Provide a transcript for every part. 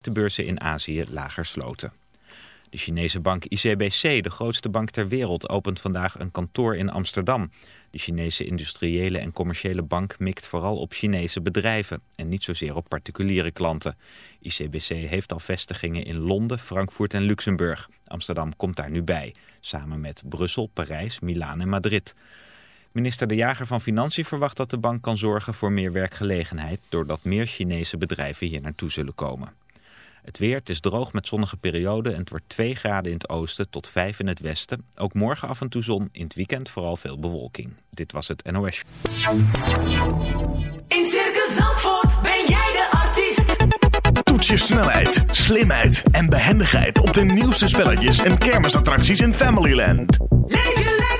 de beurzen in Azië lager sloten. De Chinese bank ICBC, de grootste bank ter wereld, opent vandaag een kantoor in Amsterdam. De Chinese industriële en commerciële bank mikt vooral op Chinese bedrijven en niet zozeer op particuliere klanten. ICBC heeft al vestigingen in Londen, Frankfurt en Luxemburg. Amsterdam komt daar nu bij, samen met Brussel, Parijs, Milaan en Madrid. Minister De Jager van Financiën verwacht dat de bank kan zorgen voor meer werkgelegenheid... doordat meer Chinese bedrijven hier naartoe zullen komen. Het weer, het is droog met zonnige perioden en het wordt 2 graden in het oosten tot 5 in het westen. Ook morgen af en toe zon, in het weekend vooral veel bewolking. Dit was het NOS. In Circus Zandvoort ben jij de artiest. Toets je snelheid, slimheid en behendigheid op de nieuwste spelletjes en kermisattracties in Familyland. Leef je lekker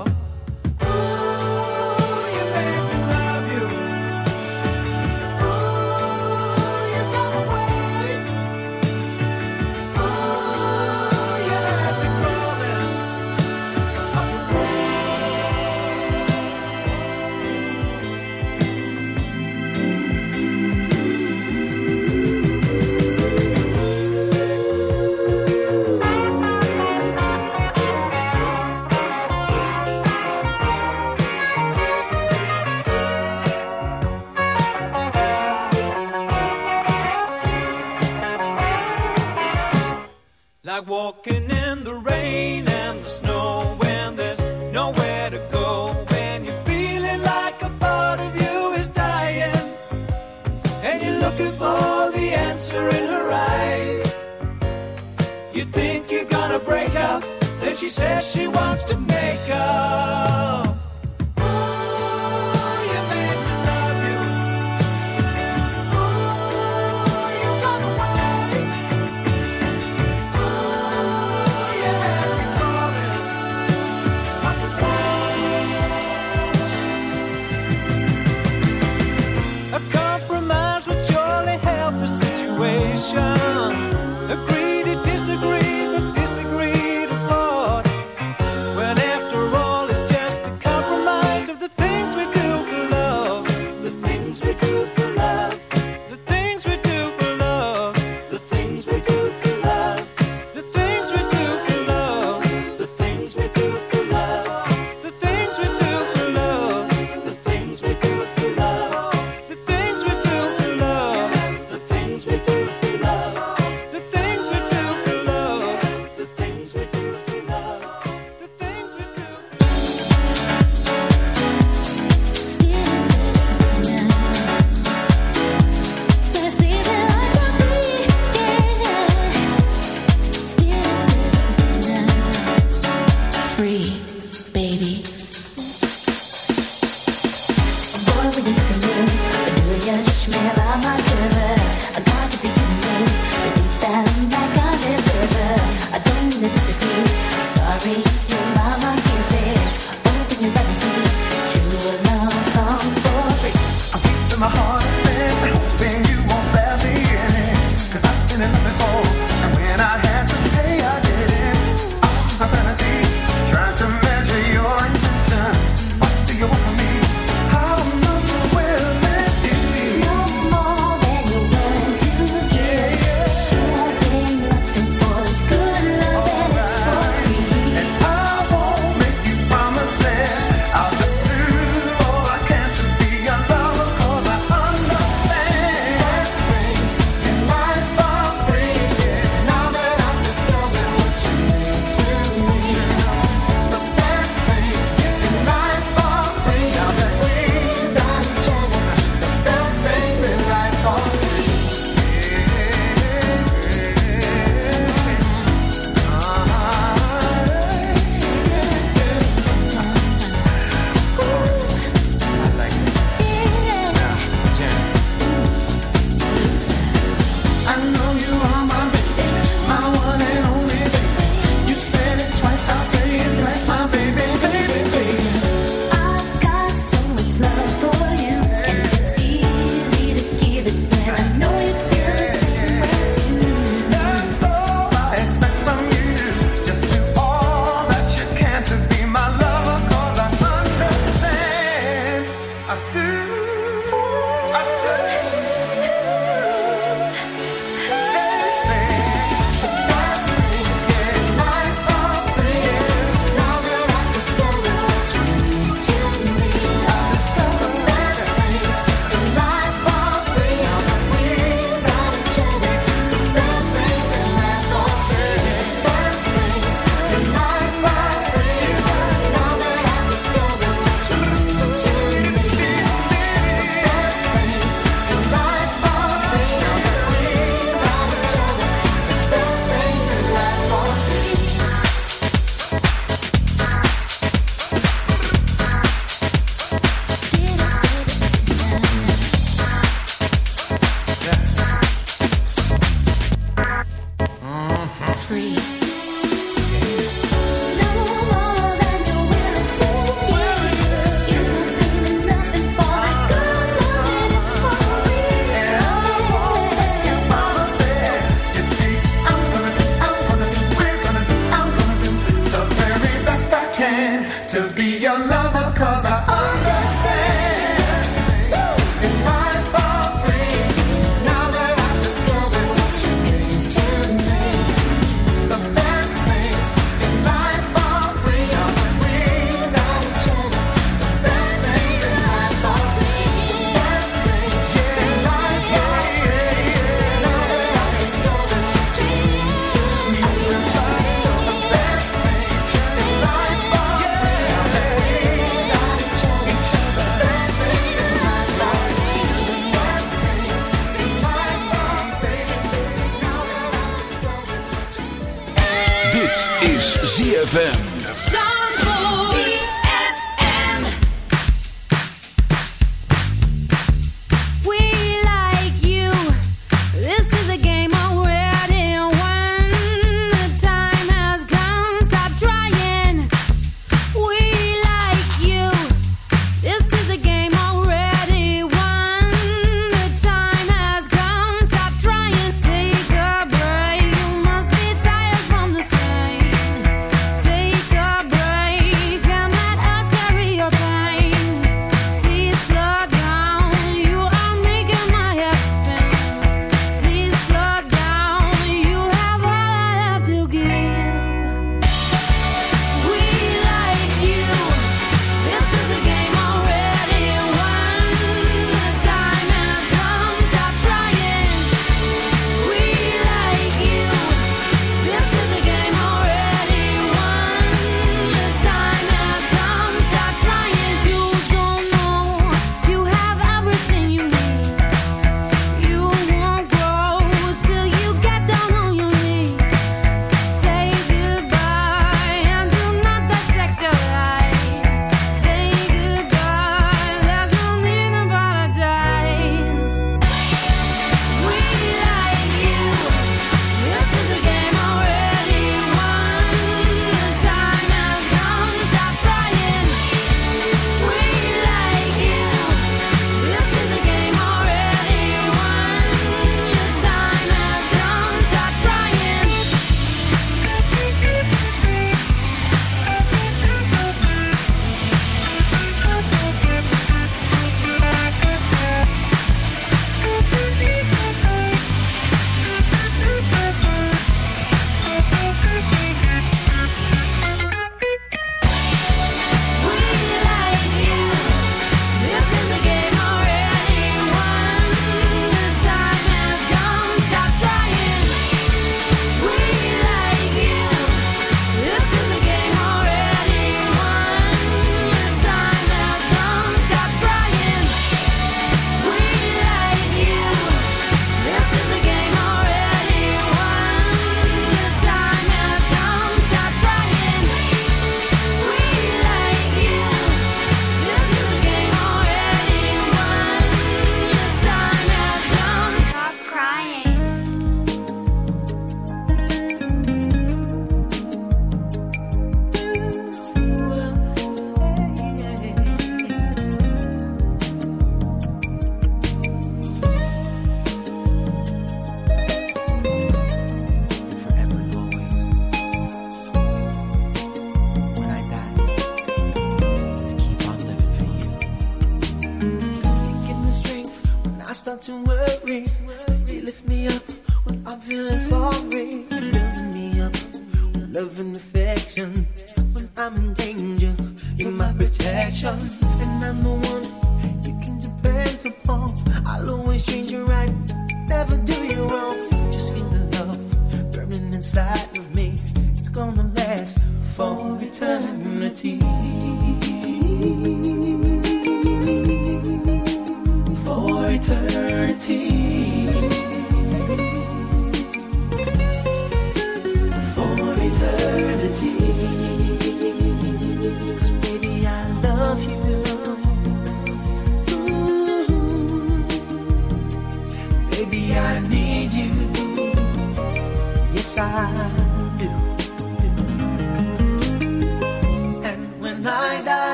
ZFM.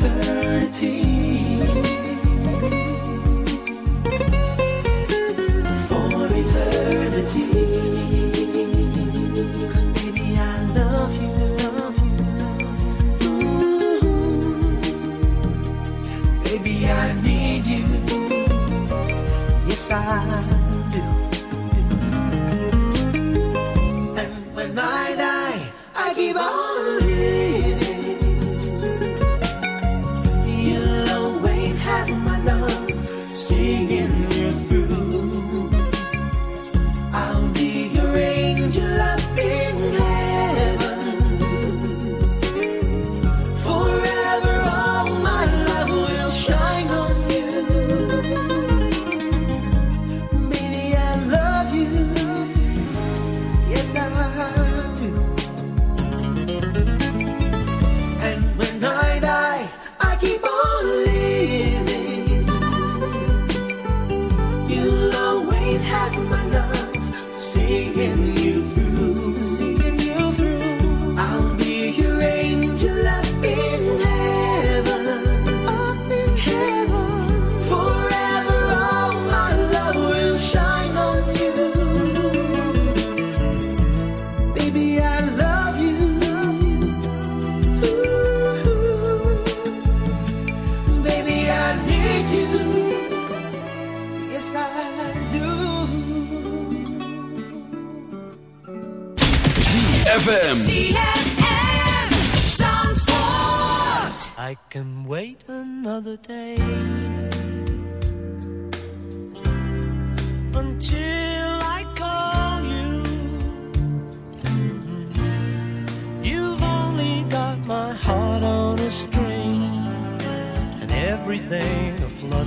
eternity. For eternity.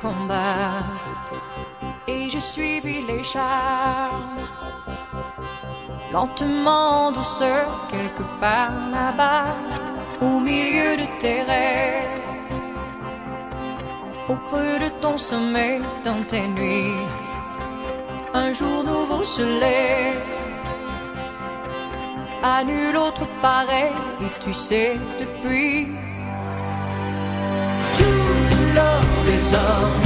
combat. Et j'ai suivi les charmes. Lentement, en douceur, quelque part là-bas, au milieu de tes rêves. Au creux de ton sommeil, dans tes nuits, un jour nouveau se lève. À nul autre pareil, et tu sais depuis some.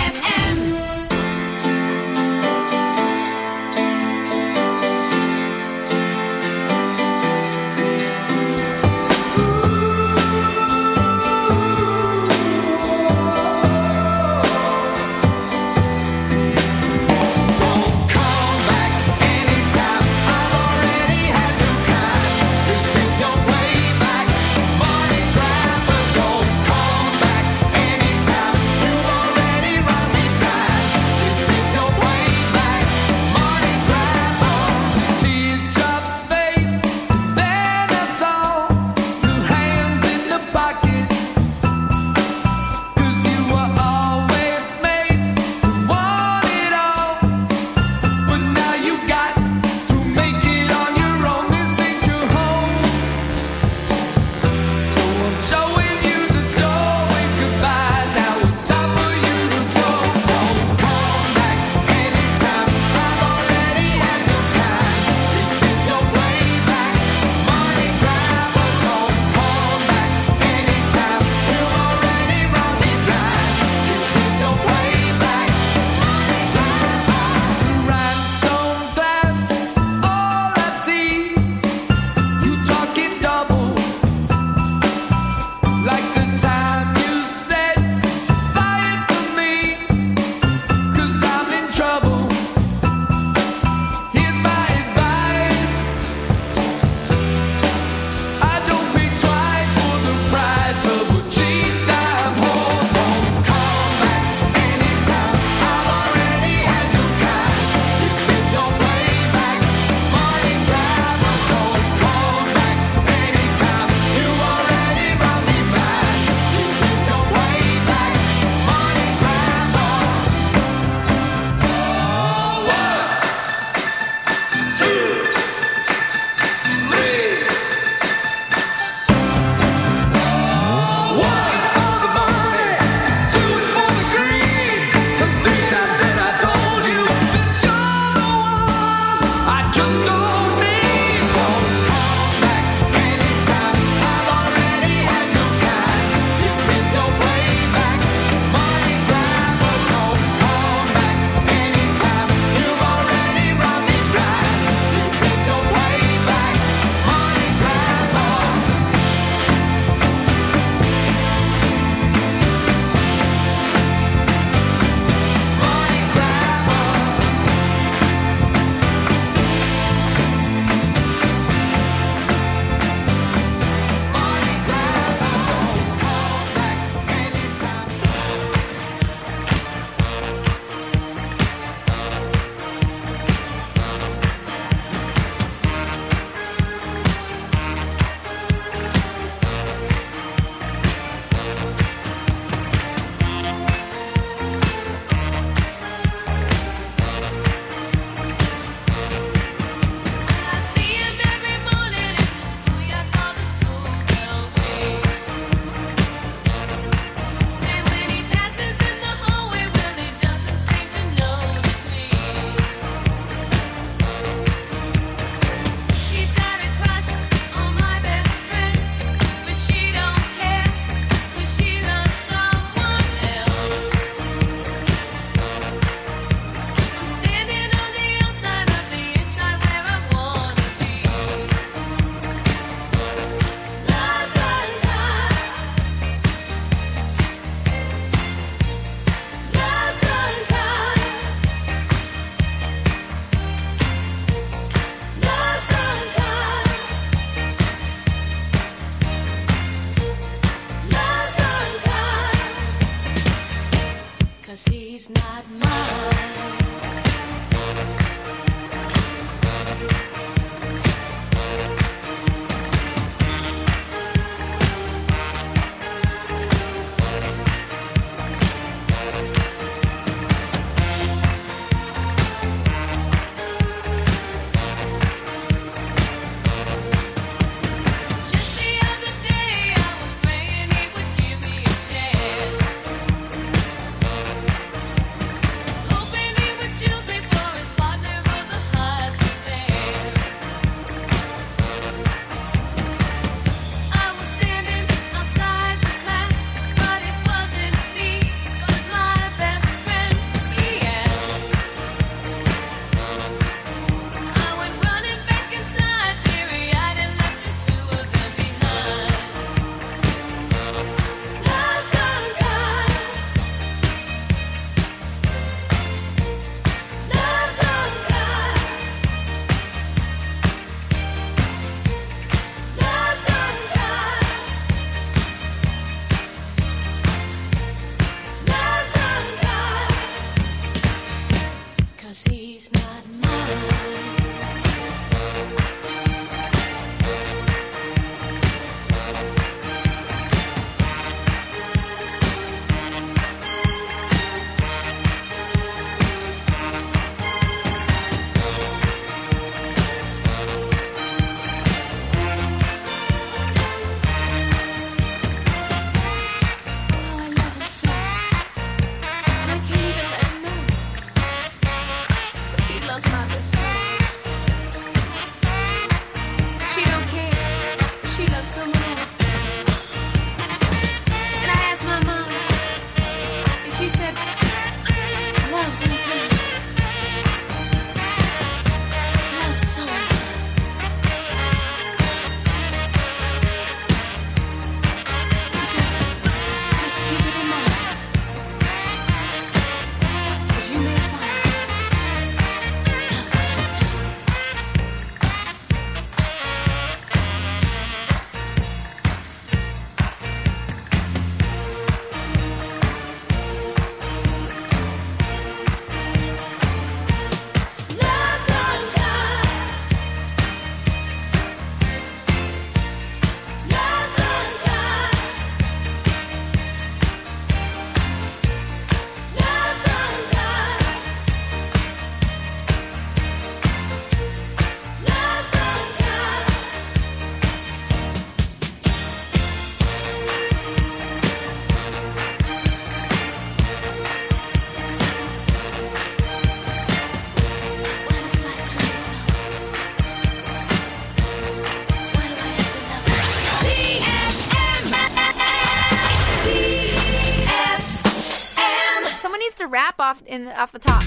In off the top.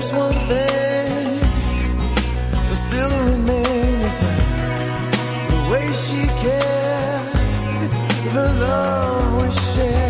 there's one thing that still remains the way she cared, the love we shared.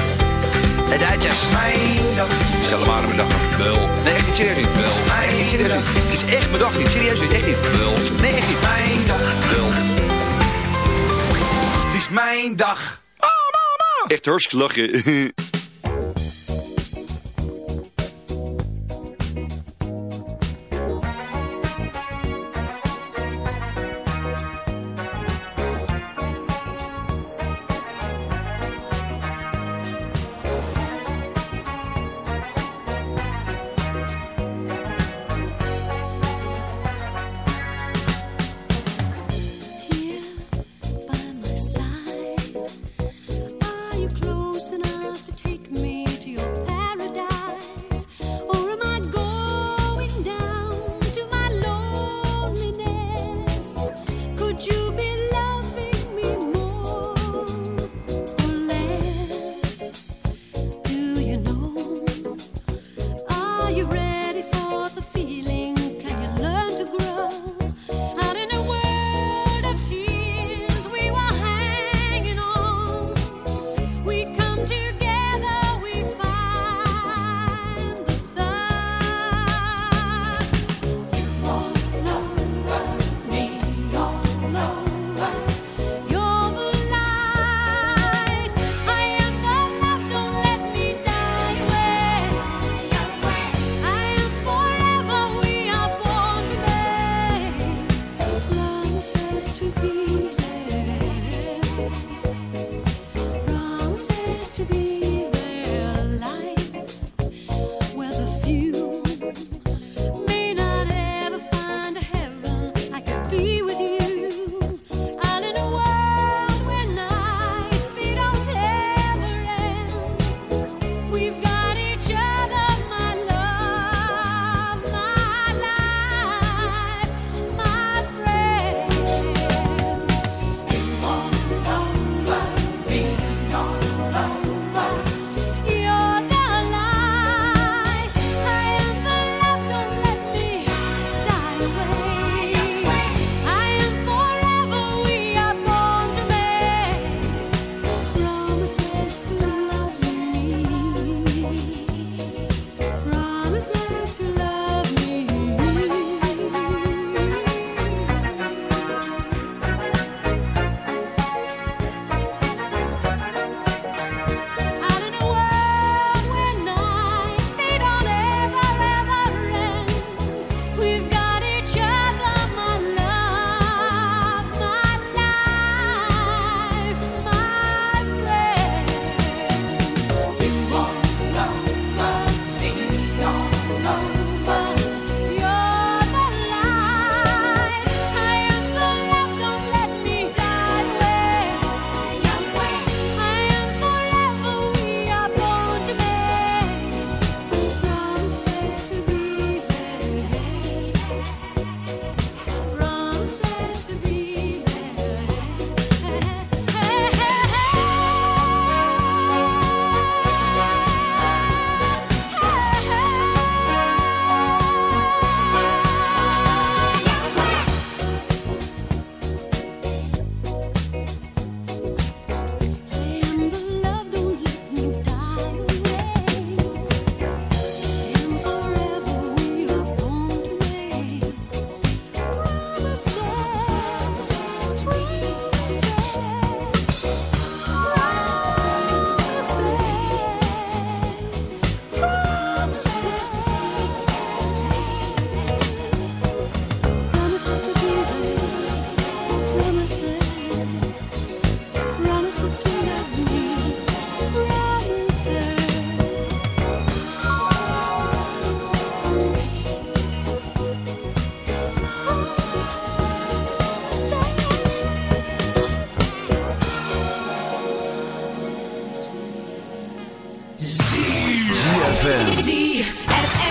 Het uitje is mijn dag. Stel hem aan mijn dag. Wel. Nee, echt niet serieus. Wel. Nee, serieus. Het is echt mijn dag niet. Serieus niet. Echt niet. Wel. Nee, echt niet. Mijn dag. Wel. Het is mijn dag. Oh, mama. Echt hartstikke lachen. ZFM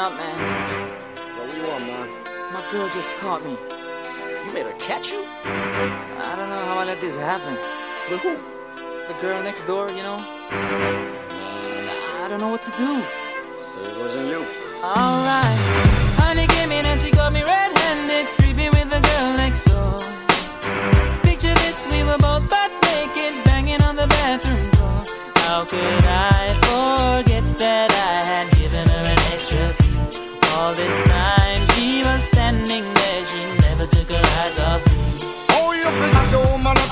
Up, man. what you want, man? My girl just caught me. You made her catch you? I don't know how I let this happen. With who? The girl next door, you know? I don't know what to do. So it wasn't you. Alright. Honey came in and she got me red-handed, creepy with the girl next door. Picture this, we were both butt naked, banging on the bathroom door. How could I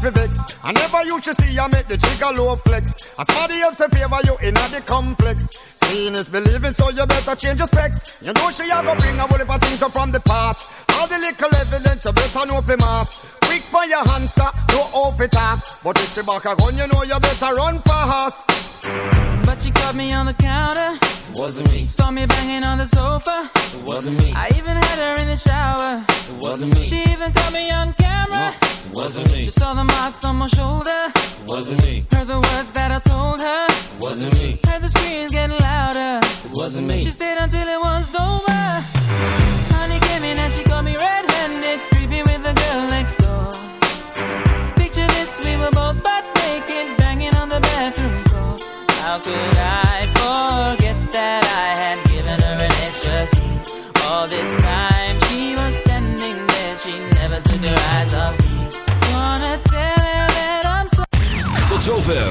vex. I never you should see I make the trigger low flex. As somebody else in favor you in the complex. Seeing is believing, so you better change your specs. You know she a go bring a whole heap of things up from the past. All the little evidence you better know for mass. Quick for your answer, no off it talk. But if she back a gun, you know you better run fast. But she caught me on the counter. Wasn't me. Saw me banging on the sofa. It wasn't me. I even had her in the shower. It wasn't me. She even caught me on camera. It wasn't me. She saw the marks on my shoulder. It wasn't me. Heard the words that I told her. It wasn't me. Heard the screams getting louder. It wasn't me. She stayed until it was over.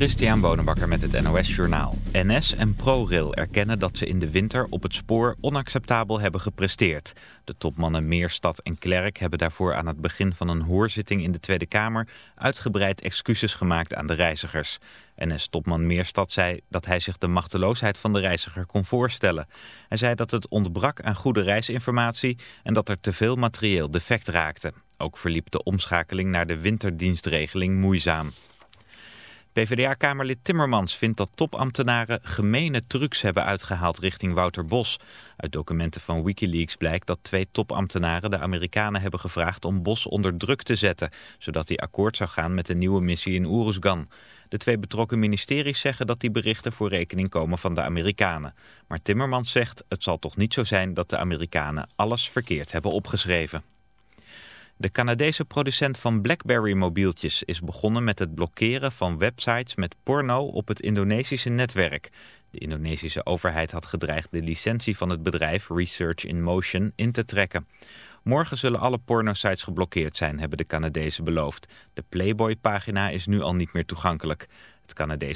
Christian Bonenbakker met het NOS Journaal. NS en ProRail erkennen dat ze in de winter op het spoor onacceptabel hebben gepresteerd. De topmannen Meerstad en Klerk hebben daarvoor aan het begin van een hoorzitting in de Tweede Kamer uitgebreid excuses gemaakt aan de reizigers. NS-topman Meerstad zei dat hij zich de machteloosheid van de reiziger kon voorstellen. Hij zei dat het ontbrak aan goede reisinformatie en dat er te veel materieel defect raakte. Ook verliep de omschakeling naar de winterdienstregeling moeizaam. PvdA-kamerlid Timmermans vindt dat topambtenaren gemene trucs hebben uitgehaald richting Wouter Bos. Uit documenten van Wikileaks blijkt dat twee topambtenaren de Amerikanen hebben gevraagd om Bos onder druk te zetten, zodat hij akkoord zou gaan met de nieuwe missie in Oeruzgan. De twee betrokken ministeries zeggen dat die berichten voor rekening komen van de Amerikanen. Maar Timmermans zegt het zal toch niet zo zijn dat de Amerikanen alles verkeerd hebben opgeschreven. De Canadese producent van BlackBerry-mobieltjes is begonnen met het blokkeren van websites met porno op het Indonesische netwerk. De Indonesische overheid had gedreigd de licentie van het bedrijf Research in Motion in te trekken. Morgen zullen alle pornosites geblokkeerd zijn, hebben de Canadezen beloofd. De Playboy-pagina is nu al niet meer toegankelijk. Het Canadese